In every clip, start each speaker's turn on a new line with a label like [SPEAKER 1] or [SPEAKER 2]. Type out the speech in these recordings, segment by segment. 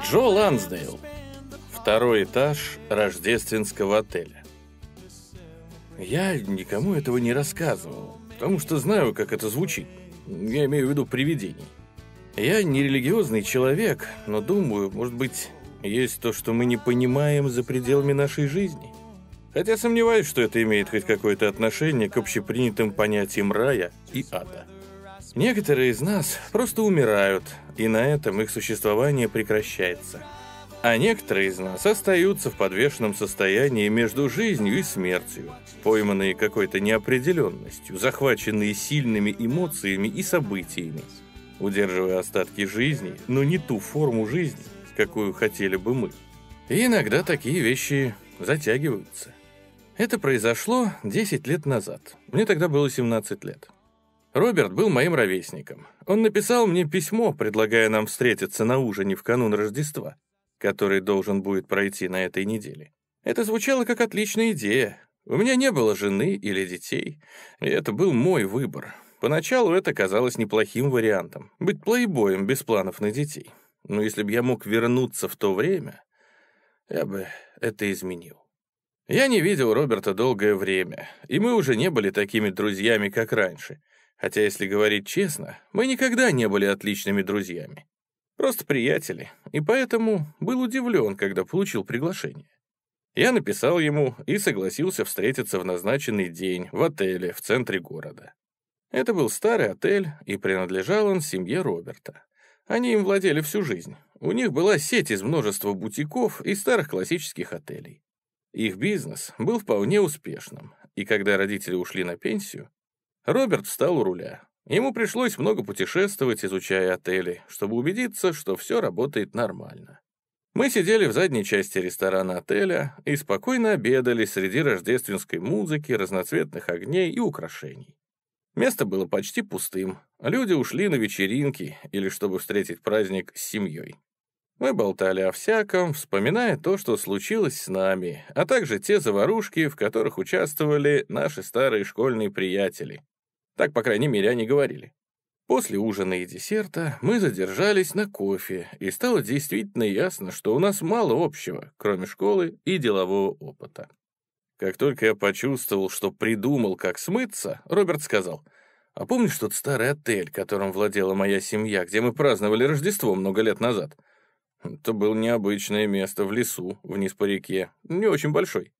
[SPEAKER 1] Джо Лансдейл. Второй этаж рождественского отеля. Я никому этого не рассказывал, потому что знаю, как это звучит. Я имею в виду привидений. Я не религиозный человек, но думаю, может быть, есть то, что мы не понимаем за пределами нашей жизни. Хотя сомневаюсь, что это имеет хоть какое-то отношение к общепринятым понятиям рая и ада. Некоторые из нас просто умирают, и на этом их существование прекращается. А некоторые из нас остаются в подвешенном состоянии между жизнью и смертью, пойманные какой-то неопределенностью, захваченные сильными эмоциями и событиями, удерживая остатки жизни, но не ту форму жизни, какую хотели бы мы. И иногда такие вещи затягиваются. Это произошло 10 лет назад. Мне тогда было 17 лет. Роберт был моим ровесником. Он написал мне письмо, предлагая нам встретиться на ужине в канун Рождества, который должен будет пройти на этой неделе. Это звучало как отличная идея. У меня не было жены или детей, и это был мой выбор. Поначалу это казалось неплохим вариантом — быть плейбоем без планов на детей. Но если бы я мог вернуться в то время, я бы это изменил. Я не видел Роберта долгое время, и мы уже не были такими друзьями, как раньше — Хотя, если говорить честно, мы никогда не были отличными друзьями. Просто приятели, и поэтому был удивлен, когда получил приглашение. Я написал ему и согласился встретиться в назначенный день в отеле в центре города. Это был старый отель, и принадлежал он семье Роберта. Они им владели всю жизнь. У них была сеть из множества бутиков и старых классических отелей. Их бизнес был вполне успешным, и когда родители ушли на пенсию, Роберт встал у руля. Ему пришлось много путешествовать, изучая отели, чтобы убедиться, что все работает нормально. Мы сидели в задней части ресторана отеля и спокойно обедали среди рождественской музыки, разноцветных огней и украшений. Место было почти пустым. Люди ушли на вечеринки или чтобы встретить праздник с семьей. Мы болтали о всяком, вспоминая то, что случилось с нами, а также те заварушки, в которых участвовали наши старые школьные приятели, так, по крайней мере, они говорили. После ужина и десерта мы задержались на кофе, и стало действительно ясно, что у нас мало общего, кроме школы и делового опыта. Как только я почувствовал, что придумал, как смыться, Роберт сказал, «А помнишь тот старый отель, которым владела моя семья, где мы праздновали Рождество много лет назад?» Это было необычное место в лесу, вниз по реке, не очень большой.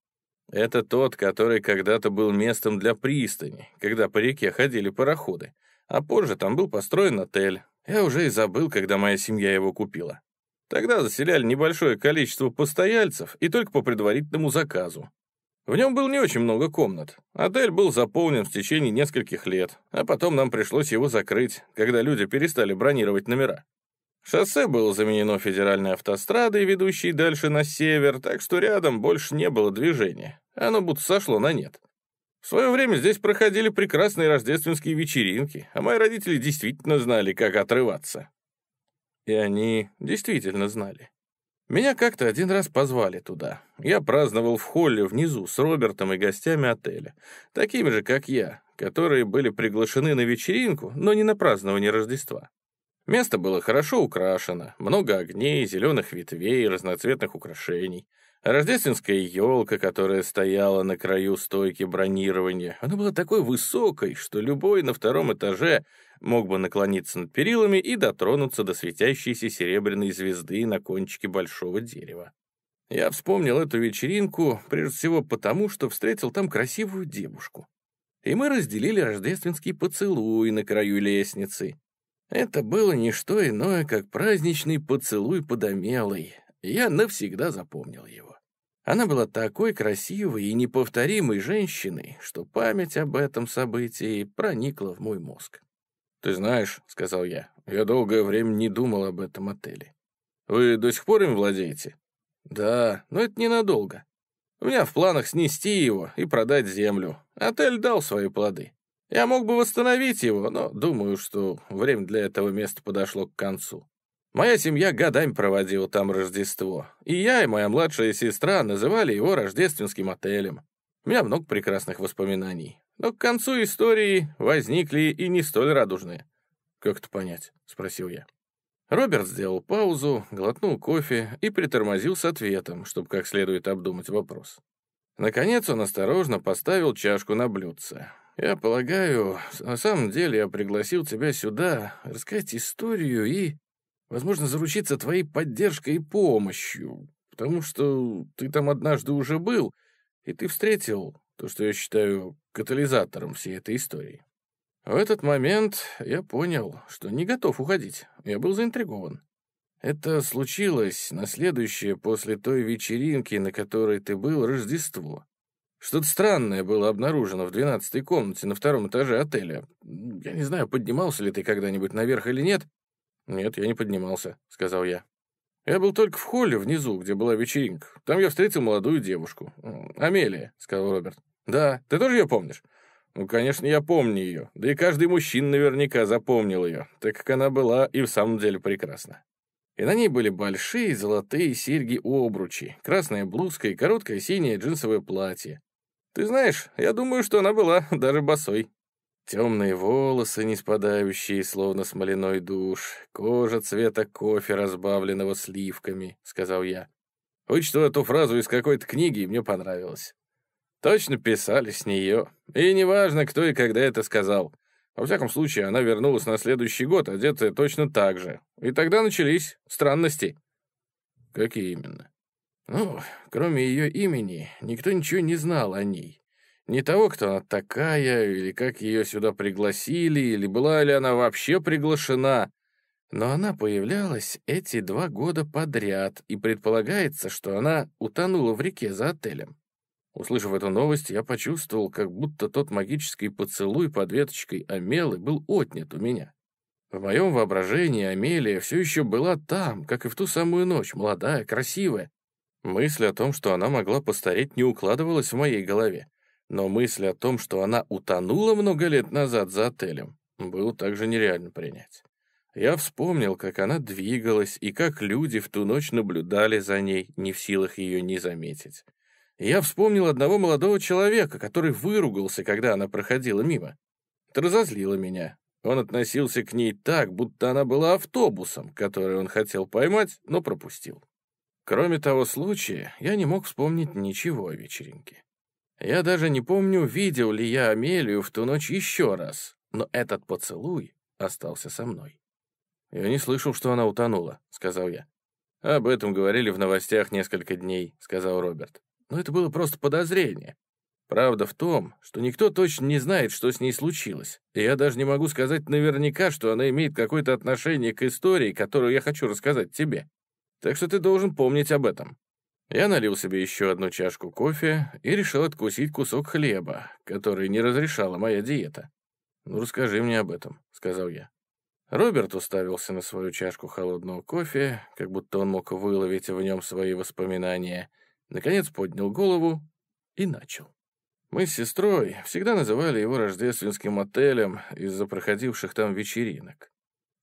[SPEAKER 1] Это тот, который когда-то был местом для пристани, когда по реке ходили пароходы, а позже там был построен отель. Я уже и забыл, когда моя семья его купила. Тогда заселяли небольшое количество постояльцев и только по предварительному заказу. В нем было не очень много комнат. Отель был заполнен в течение нескольких лет, а потом нам пришлось его закрыть, когда люди перестали бронировать номера. Шоссе было заменено федеральной автострадой, ведущей дальше на север, так что рядом больше не было движения. Оно будто сошло на нет. В свое время здесь проходили прекрасные рождественские вечеринки, а мои родители действительно знали, как отрываться. И они действительно знали. Меня как-то один раз позвали туда. Я праздновал в холле внизу с Робертом и гостями отеля, такими же, как я, которые были приглашены на вечеринку, но не на празднование Рождества. Место было хорошо украшено, много огней, зеленых ветвей, разноцветных украшений. Рождественская елка, которая стояла на краю стойки бронирования, она была такой высокой, что любой на втором этаже мог бы наклониться над перилами и дотронуться до светящейся серебряной звезды на кончике большого дерева. Я вспомнил эту вечеринку прежде всего потому, что встретил там красивую девушку. И мы разделили рождественский поцелуй на краю лестницы. Это было не что иное, как праздничный поцелуй подомелой. Я навсегда запомнил его. Она была такой красивой и неповторимой женщиной, что память об этом событии проникла в мой мозг. «Ты знаешь», — сказал я, — «я долгое время не думал об этом отеле. Вы до сих пор им владеете?» «Да, но это ненадолго. У меня в планах снести его и продать землю. Отель дал свои плоды. Я мог бы восстановить его, но думаю, что время для этого места подошло к концу. Моя семья годами проводила там Рождество, и я и моя младшая сестра называли его рождественским отелем. У меня много прекрасных воспоминаний, но к концу истории возникли и не столь радужные. «Как это понять?» — спросил я. Роберт сделал паузу, глотнул кофе и притормозил с ответом, чтобы как следует обдумать вопрос. Наконец он осторожно поставил чашку на блюдце. «Я полагаю, на самом деле я пригласил тебя сюда рассказать историю и, возможно, заручиться твоей поддержкой и помощью, потому что ты там однажды уже был, и ты встретил то, что я считаю катализатором всей этой истории. В этот момент я понял, что не готов уходить. Я был заинтригован. Это случилось на следующее после той вечеринки, на которой ты был, Рождество. Что-то странное было обнаружено в двенадцатой комнате на втором этаже отеля. Я не знаю, поднимался ли ты когда-нибудь наверх или нет. Нет, я не поднимался, сказал я. Я был только в холле внизу, где была вечеринка. Там я встретил молодую девушку. Амелия, сказал Роберт. Да, ты тоже ее помнишь? Ну, конечно, я помню ее. Да и каждый мужчина наверняка запомнил ее, так как она была и в самом деле прекрасна. И на ней были большие золотые серьги-обручи, красная блузка и короткое синее джинсовое платье. Ты знаешь, я думаю, что она была даже босой. Темные волосы, не спадающие, словно смоляной душ, кожа цвета кофе, разбавленного сливками, — сказал я. Вычитал эту фразу из какой-то книги, и мне понравилось. Точно писали с нее. И неважно, кто и когда это сказал. Во всяком случае, она вернулась на следующий год, одетая точно так же. И тогда начались странности. Какие именно? Ну, кроме ее имени, никто ничего не знал о ней. Ни того, кто она такая, или как ее сюда пригласили, или была ли она вообще приглашена. Но она появлялась эти два года подряд, и предполагается, что она утонула в реке за отелем. Услышав эту новость, я почувствовал, как будто тот магический поцелуй под веточкой Амелы был отнят у меня. В моем воображении Амелия все еще была там, как и в ту самую ночь, молодая, красивая. Мысль о том, что она могла постареть, не укладывалась в моей голове. Но мысль о том, что она утонула много лет назад за отелем, было также нереально принять. Я вспомнил, как она двигалась и как люди в ту ночь наблюдали за ней, не в силах ее не заметить я вспомнил одного молодого человека, который выругался, когда она проходила мимо. Это разозлило меня. Он относился к ней так, будто она была автобусом, который он хотел поймать, но пропустил. Кроме того случая, я не мог вспомнить ничего о вечеринке. Я даже не помню, видел ли я Амелию в ту ночь еще раз, но этот поцелуй остался со мной. «Я не слышал, что она утонула», — сказал я. «Об этом говорили в новостях несколько дней», — сказал Роберт но это было просто подозрение. Правда в том, что никто точно не знает, что с ней случилось, и я даже не могу сказать наверняка, что она имеет какое-то отношение к истории, которую я хочу рассказать тебе. Так что ты должен помнить об этом. Я налил себе еще одну чашку кофе и решил откусить кусок хлеба, который не разрешала моя диета. «Ну, расскажи мне об этом», — сказал я. Роберт уставился на свою чашку холодного кофе, как будто он мог выловить в нем свои воспоминания — Наконец поднял голову и начал. Мы с сестрой всегда называли его рождественским отелем из-за проходивших там вечеринок.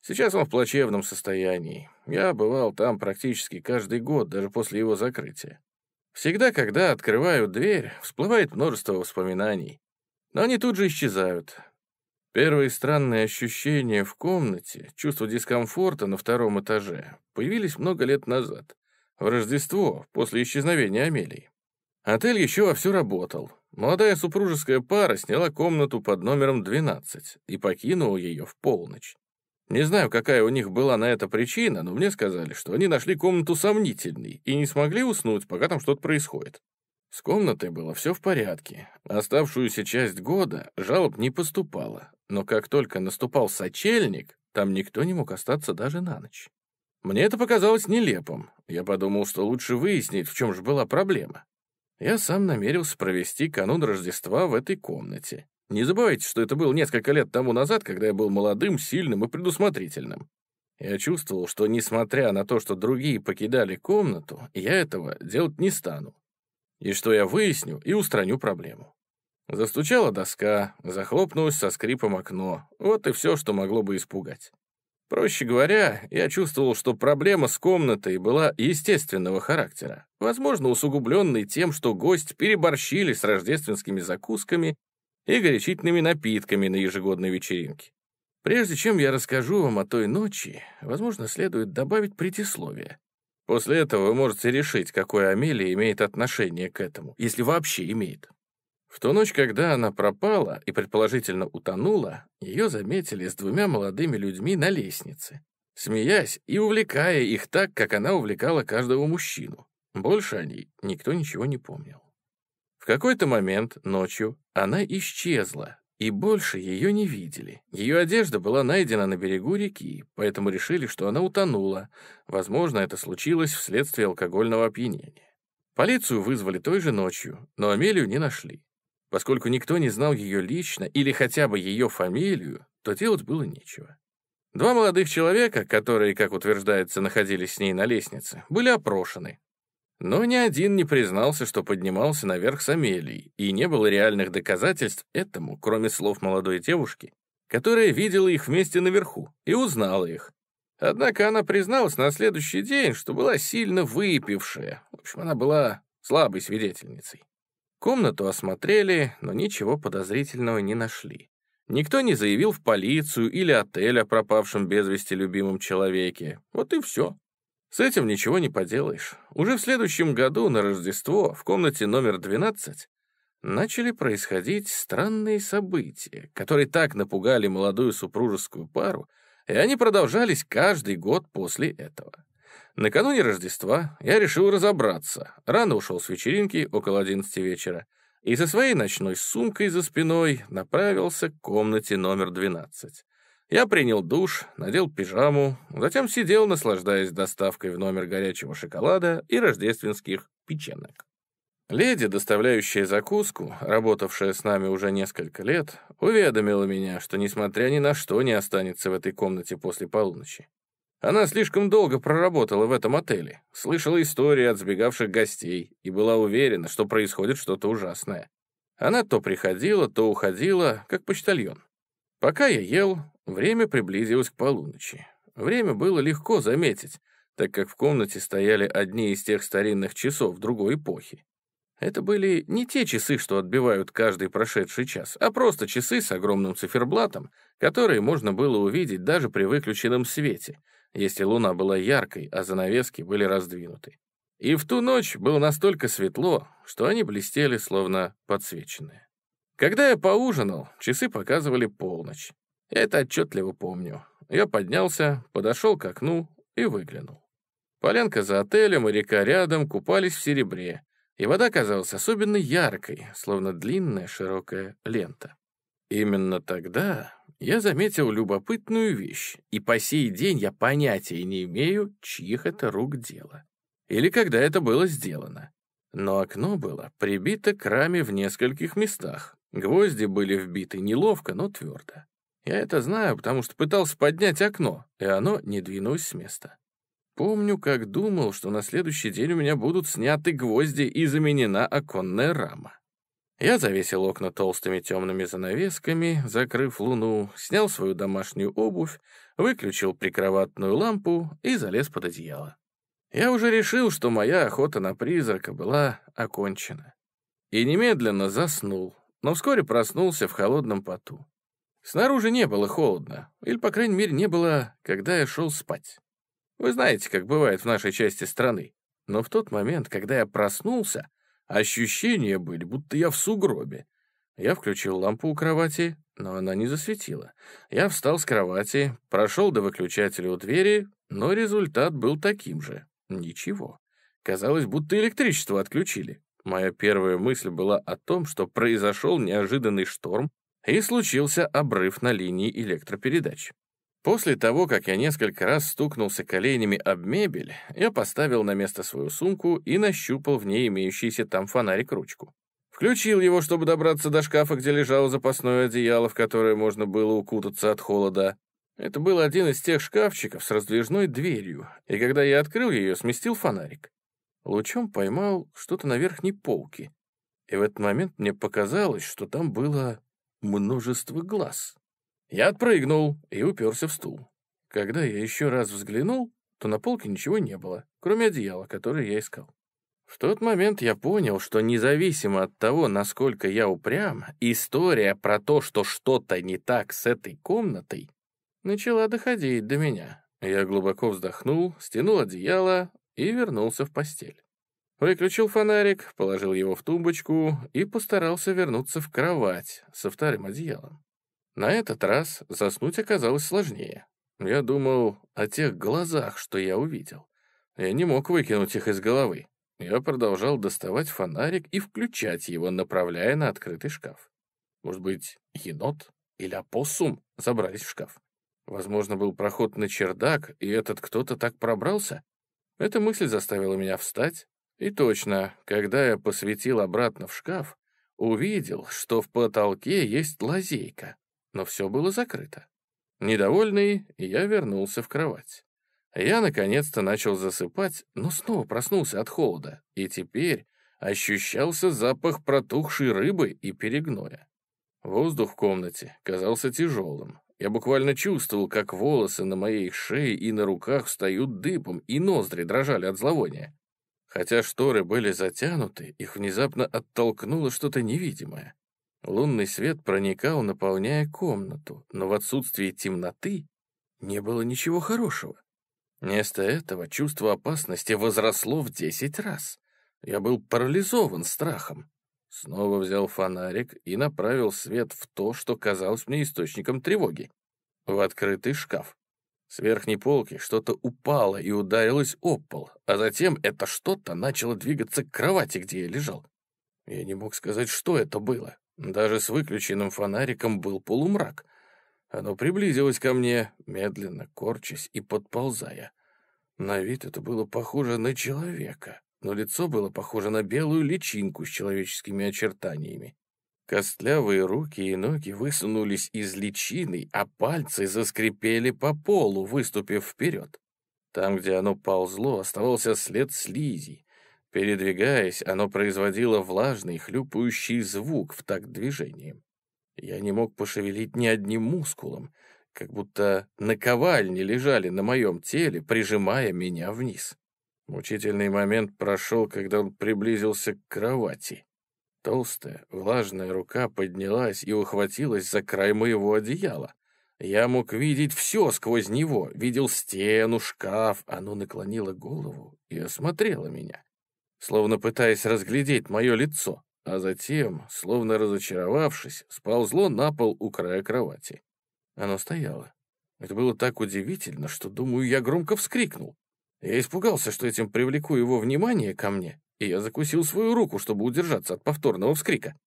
[SPEAKER 1] Сейчас он в плачевном состоянии. Я бывал там практически каждый год, даже после его закрытия. Всегда, когда открываю дверь, всплывает множество воспоминаний. Но они тут же исчезают. Первые странные ощущения в комнате, чувство дискомфорта на втором этаже, появились много лет назад. В Рождество, после исчезновения Амелии. Отель еще вовсю работал. Молодая супружеская пара сняла комнату под номером 12 и покинула ее в полночь. Не знаю, какая у них была на это причина, но мне сказали, что они нашли комнату сомнительной и не смогли уснуть, пока там что-то происходит. С комнатой было все в порядке. Оставшуюся часть года жалоб не поступало, но как только наступал сочельник, там никто не мог остаться даже на ночь. Мне это показалось нелепым. Я подумал, что лучше выяснить, в чем же была проблема. Я сам намерился провести канун Рождества в этой комнате. Не забывайте, что это было несколько лет тому назад, когда я был молодым, сильным и предусмотрительным. Я чувствовал, что, несмотря на то, что другие покидали комнату, я этого делать не стану. И что я выясню и устраню проблему. Застучала доска, захлопнулось со скрипом окно. Вот и все, что могло бы испугать. Проще говоря, я чувствовал, что проблема с комнатой была естественного характера, возможно, усугубленной тем, что гость переборщили с рождественскими закусками и горячительными напитками на ежегодной вечеринке. Прежде чем я расскажу вам о той ночи, возможно, следует добавить предисловие. После этого вы можете решить, какое Амелия имеет отношение к этому, если вообще имеет. В ту ночь, когда она пропала и, предположительно, утонула, ее заметили с двумя молодыми людьми на лестнице, смеясь и увлекая их так, как она увлекала каждого мужчину. Больше о ней никто ничего не помнил. Какой-то момент ночью она исчезла, и больше ее не видели. Ее одежда была найдена на берегу реки, поэтому решили, что она утонула. Возможно, это случилось вследствие алкогольного опьянения. Полицию вызвали той же ночью, но Амелию не нашли. Поскольку никто не знал ее лично или хотя бы ее фамилию, то делать было нечего. Два молодых человека, которые, как утверждается, находились с ней на лестнице, были опрошены. Но ни один не признался, что поднимался наверх с Амелией, и не было реальных доказательств этому, кроме слов молодой девушки, которая видела их вместе наверху и узнала их. Однако она призналась на следующий день, что была сильно выпившая. В общем, она была слабой свидетельницей. Комнату осмотрели, но ничего подозрительного не нашли. Никто не заявил в полицию или отель о пропавшем без вести любимом человеке. Вот и все. С этим ничего не поделаешь. Уже в следующем году на Рождество в комнате номер 12 начали происходить странные события, которые так напугали молодую супружескую пару, и они продолжались каждый год после этого. Накануне Рождества я решил разобраться. Рано ушел с вечеринки, около 11 вечера, и со своей ночной сумкой за спиной направился к комнате номер 12. Я принял душ, надел пижаму, затем сидел, наслаждаясь доставкой в номер горячего шоколада и рождественских печенок. Леди, доставляющая закуску, работавшая с нами уже несколько лет, уведомила меня, что, несмотря ни на что, не останется в этой комнате после полуночи. Она слишком долго проработала в этом отеле, слышала истории от сбегавших гостей и была уверена, что происходит что-то ужасное. Она то приходила, то уходила, как почтальон. Пока я ел, время приблизилось к полуночи. Время было легко заметить, так как в комнате стояли одни из тех старинных часов другой эпохи. Это были не те часы, что отбивают каждый прошедший час, а просто часы с огромным циферблатом, которые можно было увидеть даже при выключенном свете, если луна была яркой, а занавески были раздвинуты. И в ту ночь было настолько светло, что они блестели, словно подсвеченные. Когда я поужинал, часы показывали полночь. Это отчетливо помню. Я поднялся, подошел к окну и выглянул. Полянка за отелем и река рядом купались в серебре, и вода казалась особенно яркой, словно длинная широкая лента. Именно тогда я заметил любопытную вещь, и по сей день я понятия не имею, чьих это рук дело. Или когда это было сделано. Но окно было прибито к раме в нескольких местах. Гвозди были вбиты неловко, но твердо. Я это знаю, потому что пытался поднять окно, и оно не двинулось с места. Помню, как думал, что на следующий день у меня будут сняты гвозди и заменена оконная рама. Я завесил окна толстыми темными занавесками, закрыв луну, снял свою домашнюю обувь, выключил прикроватную лампу и залез под одеяло. Я уже решил, что моя охота на призрака была окончена. И немедленно заснул, но вскоре проснулся в холодном поту. Снаружи не было холодно, или, по крайней мере, не было, когда я шел спать. Вы знаете, как бывает в нашей части страны. Но в тот момент, когда я проснулся, Ощущения были, будто я в сугробе. Я включил лампу у кровати, но она не засветила. Я встал с кровати, прошел до выключателя у двери, но результат был таким же. Ничего. Казалось, будто электричество отключили. Моя первая мысль была о том, что произошел неожиданный шторм и случился обрыв на линии электропередач. После того, как я несколько раз стукнулся коленями об мебель, я поставил на место свою сумку и нащупал в ней имеющийся там фонарик-ручку. Включил его, чтобы добраться до шкафа, где лежало запасное одеяло, в которое можно было укутаться от холода. Это был один из тех шкафчиков с раздвижной дверью, и когда я открыл ее, сместил фонарик. Лучом поймал что-то на верхней полке, и в этот момент мне показалось, что там было множество глаз. Я отпрыгнул и уперся в стул. Когда я еще раз взглянул, то на полке ничего не было, кроме одеяла, которое я искал. В тот момент я понял, что независимо от того, насколько я упрям, история про то, что что-то не так с этой комнатой, начала доходить до меня. Я глубоко вздохнул, стянул одеяло и вернулся в постель. Выключил фонарик, положил его в тумбочку и постарался вернуться в кровать со вторым одеялом. На этот раз заснуть оказалось сложнее. Я думал о тех глазах, что я увидел. Я не мог выкинуть их из головы. Я продолжал доставать фонарик и включать его, направляя на открытый шкаф. Может быть, енот или опоссум забрались в шкаф? Возможно, был проход на чердак, и этот кто-то так пробрался? Эта мысль заставила меня встать. И точно, когда я посветил обратно в шкаф, увидел, что в потолке есть лазейка, но все было закрыто. Недовольный, я вернулся в кровать. Я наконец-то начал засыпать, но снова проснулся от холода, и теперь ощущался запах протухшей рыбы и перегноя. Воздух в комнате казался тяжелым. Я буквально чувствовал, как волосы на моей шее и на руках встают дыбом, и ноздри дрожали от зловония. Хотя шторы были затянуты, их внезапно оттолкнуло что-то невидимое. Лунный свет проникал, наполняя комнату, но в отсутствии темноты не было ничего хорошего. Вместо этого чувство опасности возросло в десять раз. Я был парализован страхом. Снова взял фонарик и направил свет в то, что казалось мне источником тревоги. В открытый шкаф. С верхней полки что-то упало и ударилось об пол, а затем это что-то начало двигаться к кровати, где я лежал. Я не мог сказать, что это было. Даже с выключенным фонариком был полумрак. Оно приблизилось ко мне, медленно корчась и подползая. На вид это было похоже на человека, но лицо было похоже на белую личинку с человеческими очертаниями. Костлявые руки и ноги высунулись из личины, а пальцы заскрипели по полу, выступив вперед. Там, где оно ползло, оставался след слизи. Передвигаясь, оно производило влажный, хлюпающий звук в такт движением. Я не мог пошевелить ни одним мускулом, как будто наковальни лежали на моем теле, прижимая меня вниз. Мучительный момент прошел, когда он приблизился к кровати. Толстая, влажная рука поднялась и ухватилась за край моего одеяла. Я мог видеть все сквозь него, видел стену, шкаф. Оно наклонило голову и осмотрело меня, словно пытаясь разглядеть мое лицо, а затем, словно разочаровавшись, сползло на пол у края кровати. Оно стояло. Это было так удивительно, что, думаю, я громко вскрикнул. Я испугался, что этим привлеку его внимание ко мне, и я закусил свою руку, чтобы удержаться от повторного вскрика.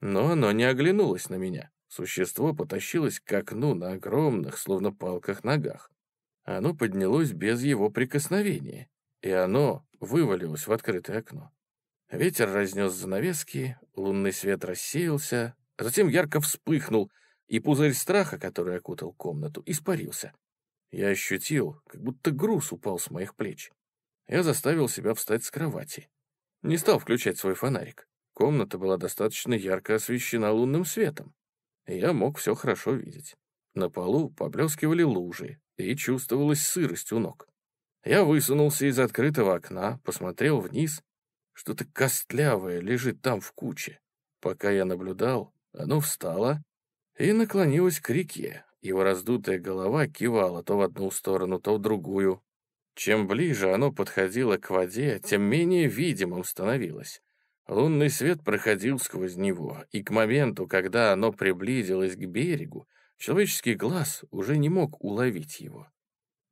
[SPEAKER 1] Но оно не оглянулось на меня. Существо потащилось к окну на огромных, словно палках, ногах. Оно поднялось без его прикосновения, и оно вывалилось в открытое окно. Ветер разнес занавески, лунный свет рассеялся, затем ярко вспыхнул, и пузырь страха, который окутал комнату, испарился. Я ощутил, как будто груз упал с моих плеч. Я заставил себя встать с кровати. Не стал включать свой фонарик. Комната была достаточно ярко освещена лунным светом. Я мог все хорошо видеть. На полу поблескивали лужи, и чувствовалась сырость у ног. Я высунулся из открытого окна, посмотрел вниз. Что-то костлявое лежит там в куче. Пока я наблюдал, оно встало и наклонилась к реке. Его раздутая голова кивала то в одну сторону, то в другую. Чем ближе оно подходило к воде, тем менее видимым становилось. Лунный свет проходил сквозь него, и к моменту, когда оно приблизилось к берегу, человеческий глаз уже не мог уловить его.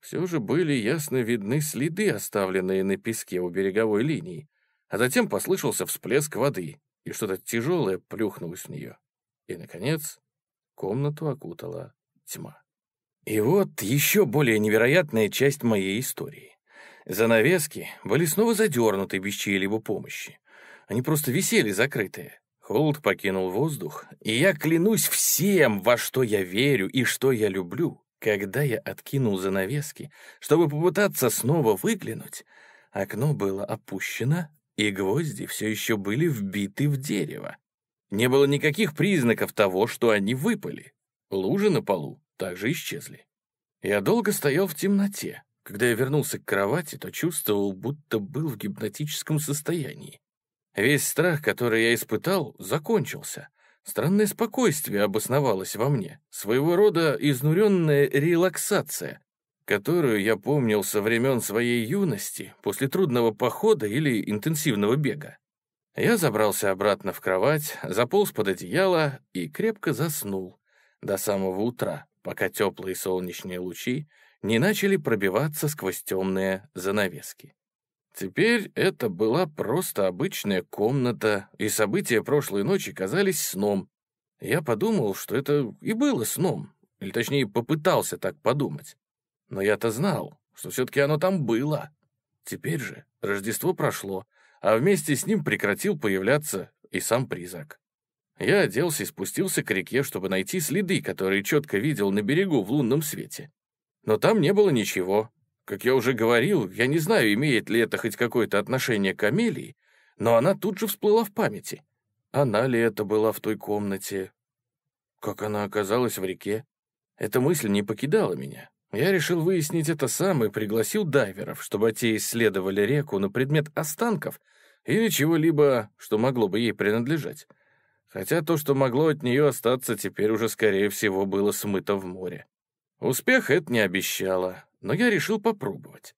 [SPEAKER 1] Все же были ясно видны следы, оставленные на песке у береговой линии, а затем послышался всплеск воды, и что-то тяжелое плюхнулось в нее. И, наконец, Комнату окутала тьма. И вот еще более невероятная часть моей истории. Занавески были снова задернуты без чьей-либо помощи. Они просто висели закрытые. Холод покинул воздух, и я клянусь всем, во что я верю и что я люблю. Когда я откинул занавески, чтобы попытаться снова выглянуть, окно было опущено, и гвозди все еще были вбиты в дерево. Не было никаких признаков того, что они выпали. Лужи на полу также исчезли. Я долго стоял в темноте. Когда я вернулся к кровати, то чувствовал, будто был в гипнотическом состоянии. Весь страх, который я испытал, закончился. Странное спокойствие обосновалось во мне, своего рода изнуренная релаксация, которую я помнил со времен своей юности, после трудного похода или интенсивного бега. Я забрался обратно в кровать, заполз под одеяло и крепко заснул до самого утра, пока теплые солнечные лучи не начали пробиваться сквозь темные занавески. Теперь это была просто обычная комната, и события прошлой ночи казались сном. Я подумал, что это и было сном, или точнее попытался так подумать. Но я-то знал, что все-таки оно там было. Теперь же Рождество прошло, а вместе с ним прекратил появляться и сам призрак. Я оделся и спустился к реке, чтобы найти следы, которые четко видел на берегу в лунном свете. Но там не было ничего, как я уже говорил, я не знаю, имеет ли это хоть какое-то отношение к Амелии, но она тут же всплыла в памяти. Она ли это была в той комнате? Как она оказалась в реке? Эта мысль не покидала меня. Я решил выяснить это сам и пригласил дайверов, чтобы те исследовали реку на предмет останков или чего-либо, что могло бы ей принадлежать. Хотя то, что могло от нее остаться, теперь уже, скорее всего, было смыто в море. Успех это не обещало но я решил попробовать.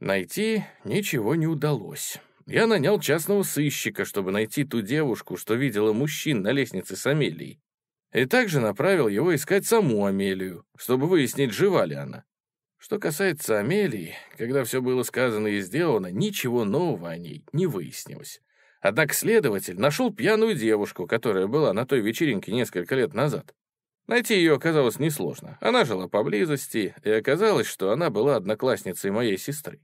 [SPEAKER 1] Найти ничего не удалось. Я нанял частного сыщика, чтобы найти ту девушку, что видела мужчин на лестнице с Амелией. И также направил его искать саму Амелию, чтобы выяснить, жива ли она. Что касается Амелии, когда все было сказано и сделано, ничего нового о ней не выяснилось. Однако следователь нашел пьяную девушку, которая была на той вечеринке несколько лет назад. Найти ее оказалось несложно. Она жила поблизости, и оказалось, что она была одноклассницей моей сестры.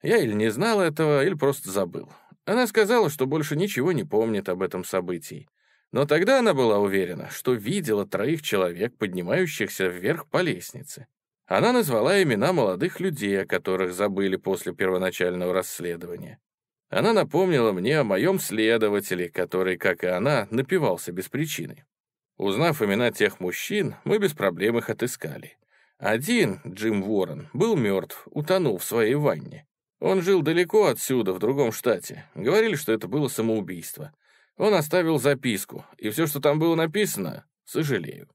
[SPEAKER 1] Я или не знал этого, или просто забыл. Она сказала, что больше ничего не помнит об этом событии. Но тогда она была уверена, что видела троих человек, поднимающихся вверх по лестнице. Она назвала имена молодых людей, о которых забыли после первоначального расследования. Она напомнила мне о моем следователе, который, как и она, напивался без причины. Узнав имена тех мужчин, мы без проблем их отыскали. Один, Джим Уоррен, был мертв, утонул в своей ванне. Он жил далеко отсюда, в другом штате. Говорили, что это было самоубийство. Он оставил записку, и все, что там было написано, сожалею.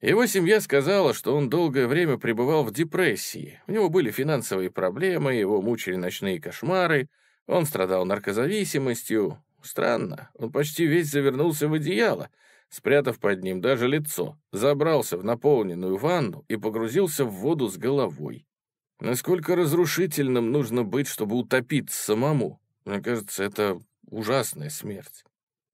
[SPEAKER 1] Его семья сказала, что он долгое время пребывал в депрессии. У него были финансовые проблемы, его мучили ночные кошмары, он страдал наркозависимостью. Странно, он почти весь завернулся в одеяло, спрятав под ним даже лицо, забрался в наполненную ванну и погрузился в воду с головой. Насколько разрушительным нужно быть, чтобы утопиться самому? Мне кажется, это ужасная смерть.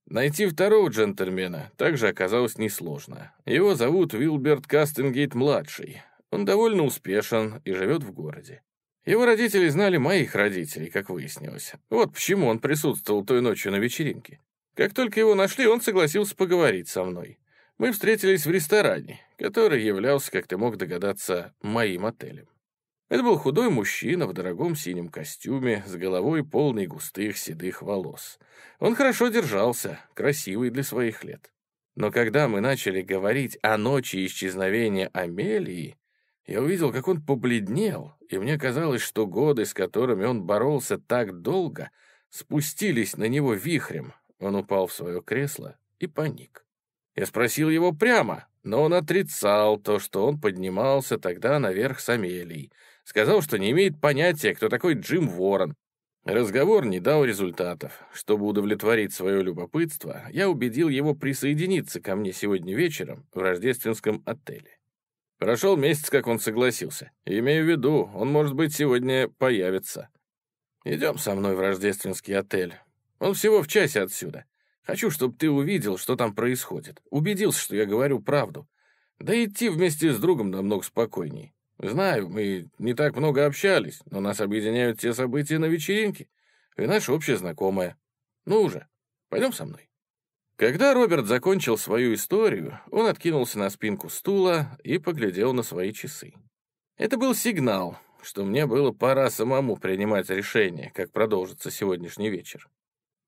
[SPEAKER 1] Найти второго джентльмена также оказалось несложно. Его зовут Уилберт Кастингейт-младший. Он довольно успешен и живет в городе. Его родители знали моих родителей, как выяснилось. Вот почему он присутствовал той ночью на вечеринке. Как только его нашли, он согласился поговорить со мной. Мы встретились в ресторане, который являлся, как ты мог догадаться, моим отелем. Это был худой мужчина в дорогом синем костюме, с головой полной густых седых волос. Он хорошо держался, красивый для своих лет. Но когда мы начали говорить о ночи исчезновения Амелии, я увидел, как он побледнел, и мне казалось, что годы, с которыми он боролся так долго, спустились на него вихрем, он упал в свое кресло и паник. Я спросил его прямо, но он отрицал то, что он поднимался тогда наверх с Амелией. Сказал, что не имеет понятия, кто такой Джим Ворон. Разговор не дал результатов. Чтобы удовлетворить свое любопытство, я убедил его присоединиться ко мне сегодня вечером в рождественском отеле. Прошел месяц, как он согласился. Имею в виду, он, может быть, сегодня появится. Идем со мной в рождественский отель. Он всего в часе отсюда. Хочу, чтобы ты увидел, что там происходит. Убедился, что я говорю правду. Да идти вместе с другом намного спокойней. Знаю, мы не так много общались, но нас объединяют те события на вечеринке и наша общая знакомая. Ну уже, пойдем со мной. Когда Роберт закончил свою историю, он откинулся на спинку стула и поглядел на свои часы. Это был сигнал, что мне было пора самому принимать решение, как продолжится сегодняшний вечер.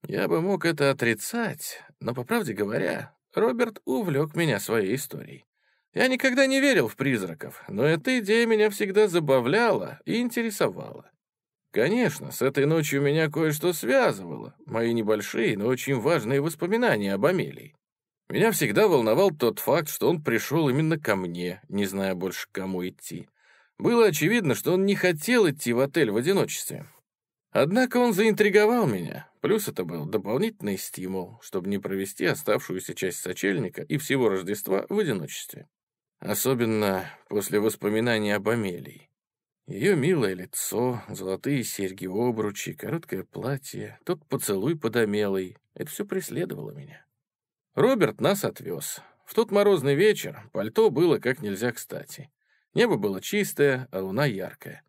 [SPEAKER 1] Я бы мог это отрицать, но, по правде говоря, Роберт увлек меня своей историей. Я никогда не верил в призраков, но эта идея меня всегда забавляла и интересовала. Конечно, с этой ночью меня кое-что связывало, мои небольшие, но очень важные воспоминания об Амелии. Меня всегда волновал тот факт, что он пришел именно ко мне, не зная больше, к кому идти. Было очевидно, что он не хотел идти в отель в одиночестве. Однако он заинтриговал меня, плюс это был дополнительный стимул, чтобы не провести оставшуюся часть сочельника и всего Рождества в одиночестве. Особенно после воспоминаний об Амелии. Ее милое лицо, золотые серьги-обручи, короткое платье, тот поцелуй под Амелой — это все преследовало меня. Роберт нас отвез. В тот морозный вечер пальто было как нельзя кстати. Небо было чистое, а луна яркая.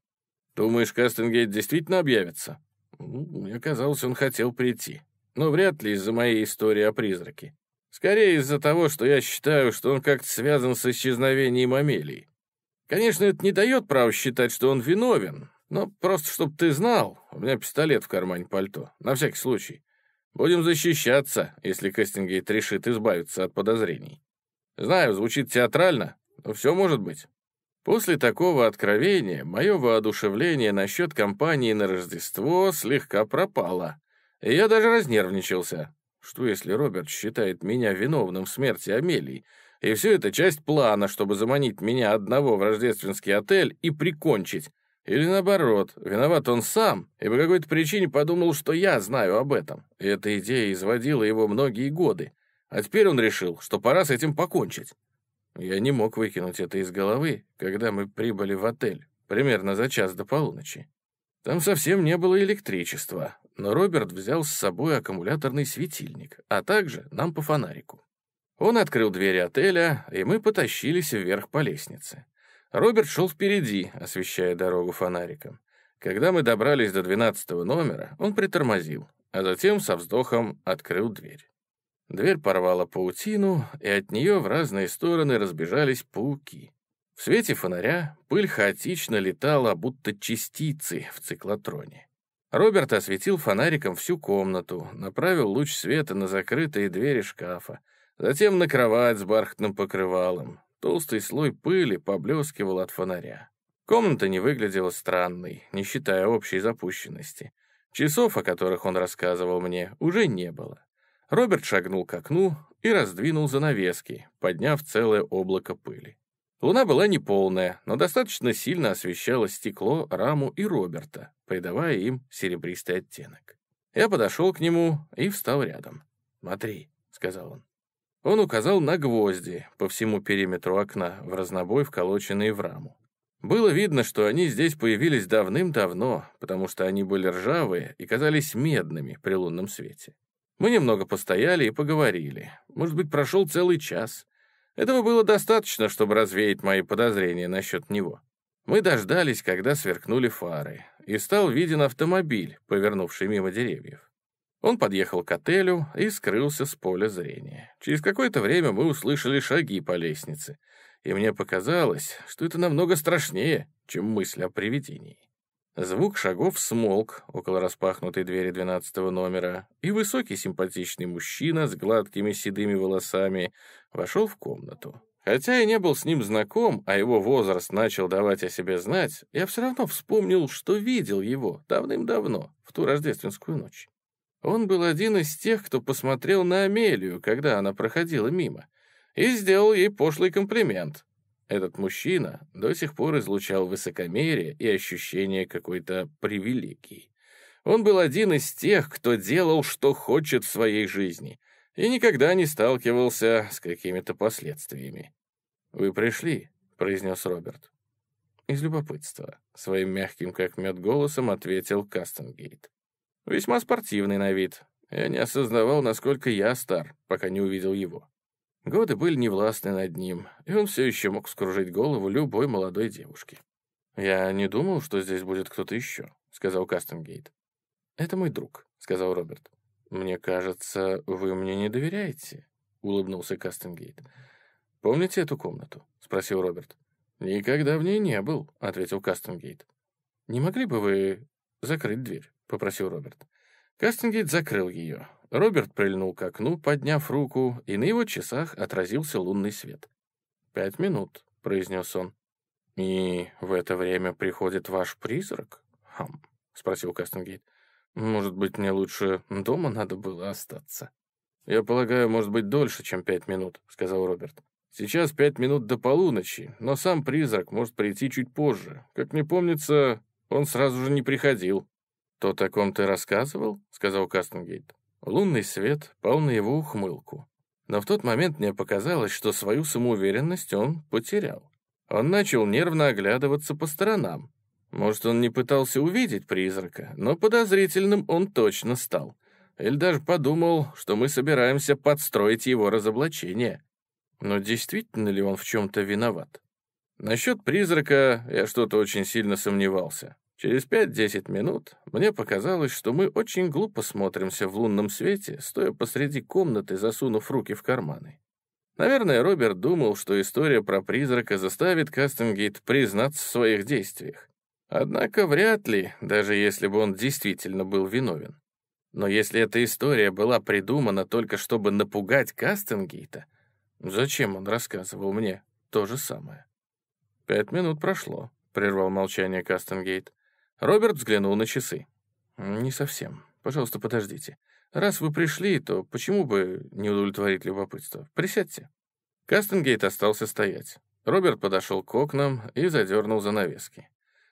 [SPEAKER 1] «Думаешь, Кастингейт действительно объявится?» Мне казалось, он хотел прийти. Но вряд ли из-за моей истории о призраке. Скорее из-за того, что я считаю, что он как-то связан с исчезновением Амелии. Конечно, это не дает права считать, что он виновен, но просто чтобы ты знал, у меня пистолет в кармане пальто, на всякий случай. Будем защищаться, если Кастингейт решит избавиться от подозрений. Знаю, звучит театрально, но все может быть. После такого откровения мое воодушевление насчет компании на Рождество слегка пропало, и я даже разнервничался. Что если Роберт считает меня виновным в смерти Амелии, и все это часть плана, чтобы заманить меня одного в рождественский отель и прикончить? Или наоборот, виноват он сам, и по какой-то причине подумал, что я знаю об этом. И эта идея изводила его многие годы. А теперь он решил, что пора с этим покончить. Я не мог выкинуть это из головы, когда мы прибыли в отель, примерно за час до полуночи. Там совсем не было электричества, но Роберт взял с собой аккумуляторный светильник, а также нам по фонарику. Он открыл двери отеля, и мы потащились вверх по лестнице. Роберт шел впереди, освещая дорогу фонариком. Когда мы добрались до двенадцатого номера, он притормозил, а затем со вздохом открыл дверь. Дверь порвала паутину, и от нее в разные стороны разбежались пауки. В свете фонаря пыль хаотично летала, будто частицы в циклотроне. Роберт осветил фонариком всю комнату, направил луч света на закрытые двери шкафа, затем на кровать с бархатным покрывалом. Толстый слой пыли поблескивал от фонаря. Комната не выглядела странной, не считая общей запущенности. Часов, о которых он рассказывал мне, уже не было. Роберт шагнул к окну и раздвинул занавески, подняв целое облако пыли. Луна была неполная, но достаточно сильно освещала стекло, раму и Роберта, придавая им серебристый оттенок. Я подошел к нему и встал рядом. «Смотри», — сказал он. Он указал на гвозди по всему периметру окна, в разнобой вколоченные в раму. Было видно, что они здесь появились давным-давно, потому что они были ржавые и казались медными при лунном свете. Мы немного постояли и поговорили. Может быть, прошел целый час. Этого было достаточно, чтобы развеять мои подозрения насчет него. Мы дождались, когда сверкнули фары, и стал виден автомобиль, повернувший мимо деревьев. Он подъехал к отелю и скрылся с поля зрения. Через какое-то время мы услышали шаги по лестнице, и мне показалось, что это намного страшнее, чем мысль о привидении. Звук шагов смолк около распахнутой двери двенадцатого номера, и высокий симпатичный мужчина с гладкими седыми волосами вошел в комнату. Хотя я не был с ним знаком, а его возраст начал давать о себе знать, я все равно вспомнил, что видел его давным-давно, в ту рождественскую ночь. Он был один из тех, кто посмотрел на Амелию, когда она проходила мимо, и сделал ей пошлый комплимент, этот мужчина до сих пор излучал высокомерие и ощущение какой-то привилегии. Он был один из тех, кто делал, что хочет в своей жизни, и никогда не сталкивался с какими-то последствиями. «Вы пришли», — произнес Роберт. «Из любопытства», — своим мягким как мед голосом ответил Кастенгейт. «Весьма спортивный на вид. Я не осознавал, насколько я стар, пока не увидел его. Годы были невластны над ним, и он все еще мог скружить голову любой молодой девушке. «Я не думал, что здесь будет кто-то еще», — сказал Кастенгейт. «Это мой друг», — сказал Роберт. «Мне кажется, вы мне не доверяете», — улыбнулся Кастенгейт. «Помните эту комнату?» — спросил Роберт. «Никогда в ней не был», — ответил Кастенгейт. «Не могли бы вы закрыть дверь?» — попросил Роберт. Кастингейт закрыл ее. Роберт прильнул к окну, подняв руку, и на его часах отразился лунный свет. «Пять минут», — произнес он. «И в это время приходит ваш призрак?» «Хм», — спросил Кастингейт. «Может быть, мне лучше дома надо было остаться?» «Я полагаю, может быть, дольше, чем пять минут», — сказал Роберт. «Сейчас пять минут до полуночи, но сам призрак может прийти чуть позже. Как мне помнится, он сразу же не приходил». «То, о ком ты рассказывал?» — сказал Кастенгейт. Лунный свет пал на его ухмылку. Но в тот момент мне показалось, что свою самоуверенность он потерял. Он начал нервно оглядываться по сторонам. Может, он не пытался увидеть призрака, но подозрительным он точно стал. Или даже подумал, что мы собираемся подстроить его разоблачение. Но действительно ли он в чем-то виноват? Насчет призрака я что-то очень сильно сомневался. Через 5-10 минут мне показалось, что мы очень глупо смотримся в лунном свете, стоя посреди комнаты, засунув руки в карманы. Наверное, Роберт думал, что история про призрака заставит Кастингейт признаться в своих действиях. Однако вряд ли, даже если бы он действительно был виновен. Но если эта история была придумана только чтобы напугать Кастингейта, зачем он рассказывал мне то же самое? «Пять минут прошло», — прервал молчание Кастингейт. Роберт взглянул на часы. «Не совсем. Пожалуйста, подождите. Раз вы пришли, то почему бы не удовлетворить любопытство? Присядьте». Кастингейт остался стоять. Роберт подошел к окнам и задернул занавески.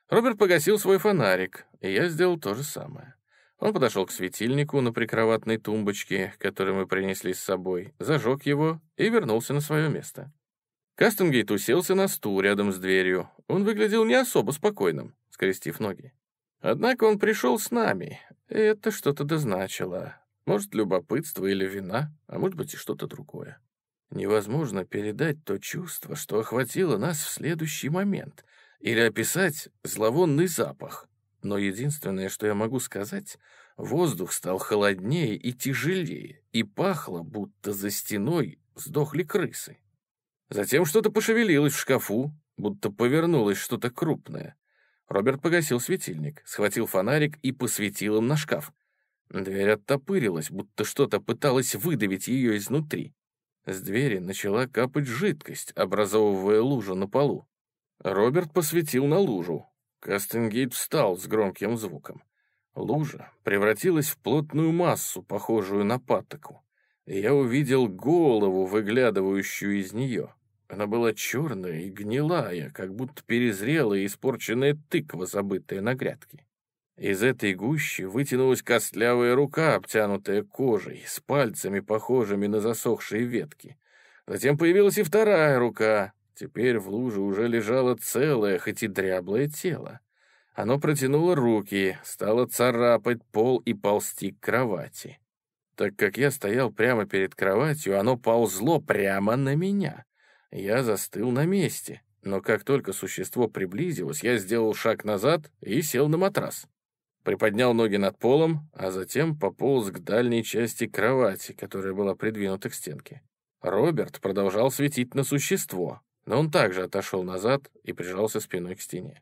[SPEAKER 1] Роберт погасил свой фонарик, и я сделал то же самое. Он подошел к светильнику на прикроватной тумбочке, который мы принесли с собой, зажег его и вернулся на свое место. Кастингейт уселся на стул рядом с дверью. Он выглядел не особо спокойным, скрестив ноги. Однако он пришел с нами, и это что-то дозначило. Может, любопытство или вина, а может быть и что-то другое. Невозможно передать то чувство, что охватило нас в следующий момент, или описать зловонный запах. Но единственное, что я могу сказать, воздух стал холоднее и тяжелее, и пахло, будто за стеной сдохли крысы. Затем что-то пошевелилось в шкафу, будто повернулось что-то крупное. Роберт погасил светильник, схватил фонарик и посветил им на шкаф. Дверь оттопырилась, будто что-то пыталось выдавить ее изнутри. С двери начала капать жидкость, образовывая лужу на полу. Роберт посветил на лужу. Кастингейт встал с громким звуком. Лужа превратилась в плотную массу, похожую на патоку. я увидел голову, выглядывающую из нее. Она была черная и гнилая, как будто перезрелая и испорченная тыква, забытая на грядке. Из этой гущи вытянулась костлявая рука, обтянутая кожей, с пальцами, похожими на засохшие ветки. Затем появилась и вторая рука. Теперь в луже уже лежало целое, хоть и дряблое тело. Оно протянуло руки, стало царапать пол и ползти к кровати. Так как я стоял прямо перед кроватью, оно ползло прямо на меня. Я застыл на месте, но как только существо приблизилось, я сделал шаг назад и сел на матрас. Приподнял ноги над полом, а затем пополз к дальней части кровати, которая была придвинута к стенке. Роберт продолжал светить на существо, но он также отошел назад и прижался спиной к стене.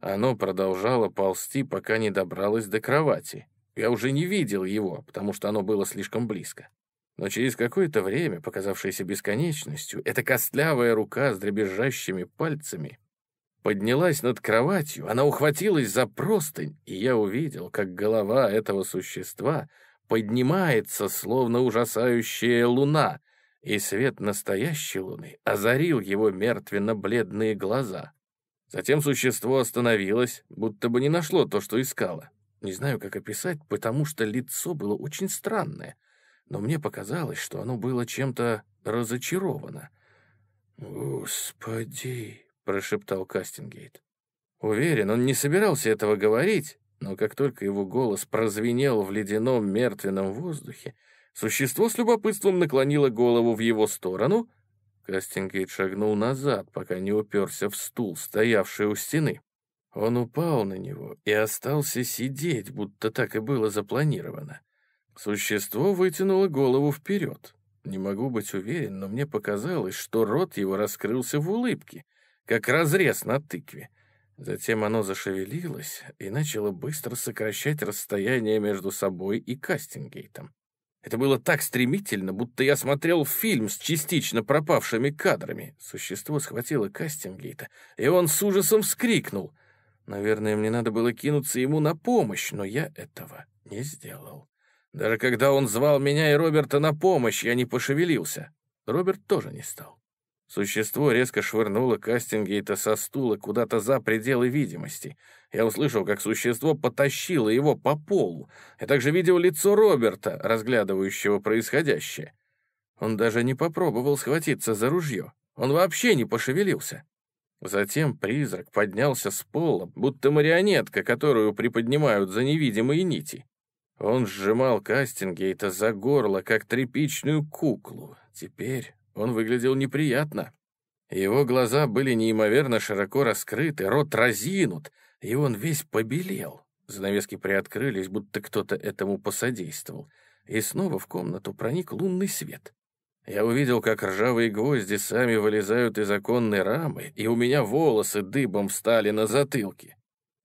[SPEAKER 1] Оно продолжало ползти, пока не добралось до кровати. Я уже не видел его, потому что оно было слишком близко. Но через какое-то время, показавшееся бесконечностью, эта костлявая рука с дребезжащими пальцами поднялась над кроватью, она ухватилась за простынь, и я увидел, как голова этого существа поднимается, словно ужасающая луна, и свет настоящей луны озарил его мертвенно-бледные глаза. Затем существо остановилось, будто бы не нашло то, что искало. Не знаю, как описать, потому что лицо было очень странное — но мне показалось, что оно было чем-то разочаровано. «Господи!» — прошептал Кастингейт. Уверен, он не собирался этого говорить, но как только его голос прозвенел в ледяном мертвенном воздухе, существо с любопытством наклонило голову в его сторону. Кастингейт шагнул назад, пока не уперся в стул, стоявший у стены. Он упал на него и остался сидеть, будто так и было запланировано. Существо вытянуло голову вперед. Не могу быть уверен, но мне показалось, что рот его раскрылся в улыбке, как разрез на тыкве. Затем оно зашевелилось и начало быстро сокращать расстояние между собой и Кастингейтом. Это было так стремительно, будто я смотрел фильм с частично пропавшими кадрами. Существо схватило Кастингейта, и он с ужасом вскрикнул. Наверное, мне надо было кинуться ему на помощь, но я этого не сделал. Даже когда он звал меня и Роберта на помощь, я не пошевелился. Роберт тоже не стал. Существо резко швырнуло Кастингейта со стула куда-то за пределы видимости. Я услышал, как существо потащило его по полу. Я также видел лицо Роберта, разглядывающего происходящее. Он даже не попробовал схватиться за ружье. Он вообще не пошевелился. Затем призрак поднялся с пола, будто марионетка, которую приподнимают за невидимые нити. Он сжимал Кастингейта за горло, как тряпичную куклу. Теперь он выглядел неприятно. Его глаза были неимоверно широко раскрыты, рот разинут, и он весь побелел. Занавески приоткрылись, будто кто-то этому посодействовал. И снова в комнату проник лунный свет. Я увидел, как ржавые гвозди сами вылезают из оконной рамы, и у меня волосы дыбом встали на затылке.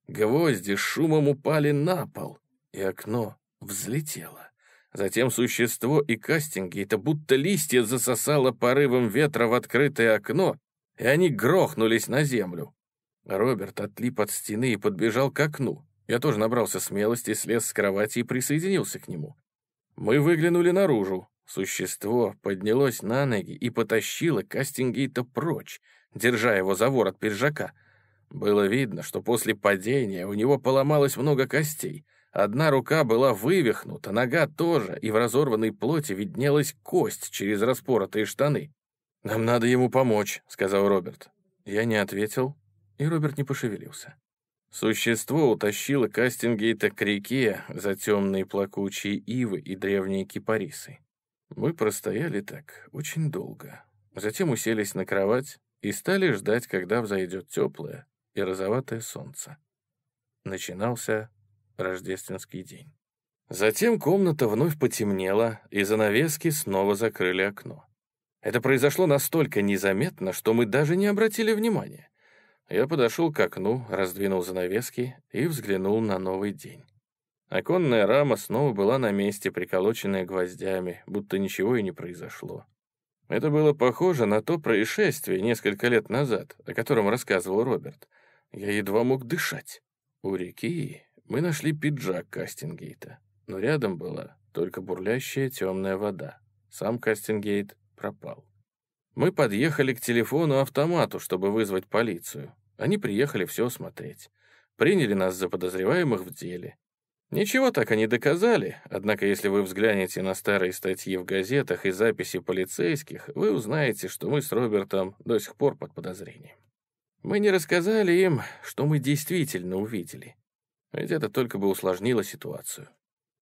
[SPEAKER 1] Гвозди шумом упали на пол, и окно взлетело. Затем существо и кастинги, это будто листья засосало порывом ветра в открытое окно, и они грохнулись на землю. Роберт отлип от стены и подбежал к окну. Я тоже набрался смелости, слез с кровати и присоединился к нему. Мы выглянули наружу. Существо поднялось на ноги и потащило Кастингейта прочь, держа его за ворот пиджака. Было видно, что после падения у него поломалось много костей — Одна рука была вывихнута, нога тоже, и в разорванной плоти виднелась кость через распоротые штаны. «Нам надо ему помочь», — сказал Роберт. Я не ответил, и Роберт не пошевелился. Существо утащило Кастингейта к реке за темные плакучие ивы и древние кипарисы. Мы простояли так очень долго. Затем уселись на кровать и стали ждать, когда взойдет теплое и розоватое солнце. Начинался рождественский день. Затем комната вновь потемнела, и занавески снова закрыли окно. Это произошло настолько незаметно, что мы даже не обратили внимания. Я подошел к окну, раздвинул занавески и взглянул на новый день. Оконная рама снова была на месте, приколоченная гвоздями, будто ничего и не произошло. Это было похоже на то происшествие несколько лет назад, о котором рассказывал Роберт. Я едва мог дышать. У реки мы нашли пиджак Кастингейта, но рядом была только бурлящая темная вода. Сам Кастингейт пропал. Мы подъехали к телефону-автомату, чтобы вызвать полицию. Они приехали все осмотреть. Приняли нас за подозреваемых в деле. Ничего так они доказали, однако если вы взглянете на старые статьи в газетах и записи полицейских, вы узнаете, что мы с Робертом до сих пор под подозрением. Мы не рассказали им, что мы действительно увидели ведь это только бы усложнило ситуацию.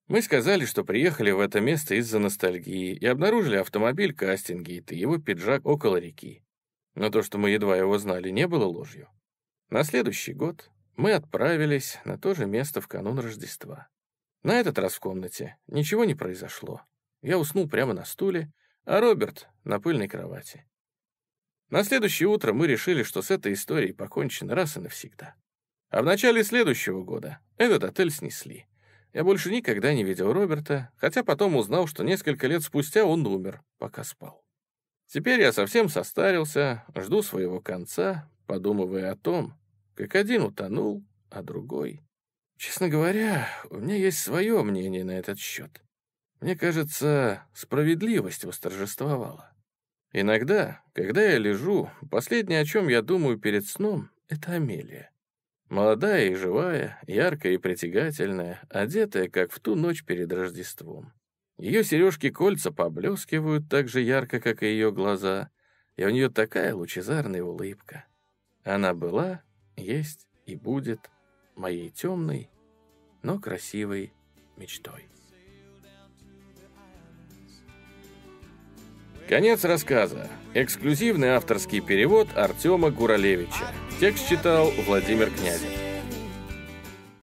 [SPEAKER 1] Мы сказали, что приехали в это место из-за ностальгии и обнаружили автомобиль Кастингейт и его пиджак около реки. Но то, что мы едва его знали, не было ложью. На следующий год мы отправились на то же место в канун Рождества. На этот раз в комнате ничего не произошло. Я уснул прямо на стуле, а Роберт — на пыльной кровати. На следующее утро мы решили, что с этой историей покончено раз и навсегда. А в начале следующего года этот отель снесли. Я больше никогда не видел Роберта, хотя потом узнал, что несколько лет спустя он умер, пока спал. Теперь я совсем состарился, жду своего конца, подумывая о том, как один утонул, а другой... Честно говоря, у меня есть свое мнение на этот счет. Мне кажется, справедливость восторжествовала. Иногда, когда я лежу, последнее, о чем я думаю перед сном, — это Амелия. Молодая и живая, яркая и притягательная, одетая, как в ту ночь перед Рождеством. Ее сережки-кольца поблескивают так же ярко, как и ее глаза, и у нее такая лучезарная улыбка. Она была, есть и будет моей темной, но красивой мечтой. Конец рассказа. Эксклюзивный авторский перевод Артема Гуралевича. Текст читал Владимир Князев.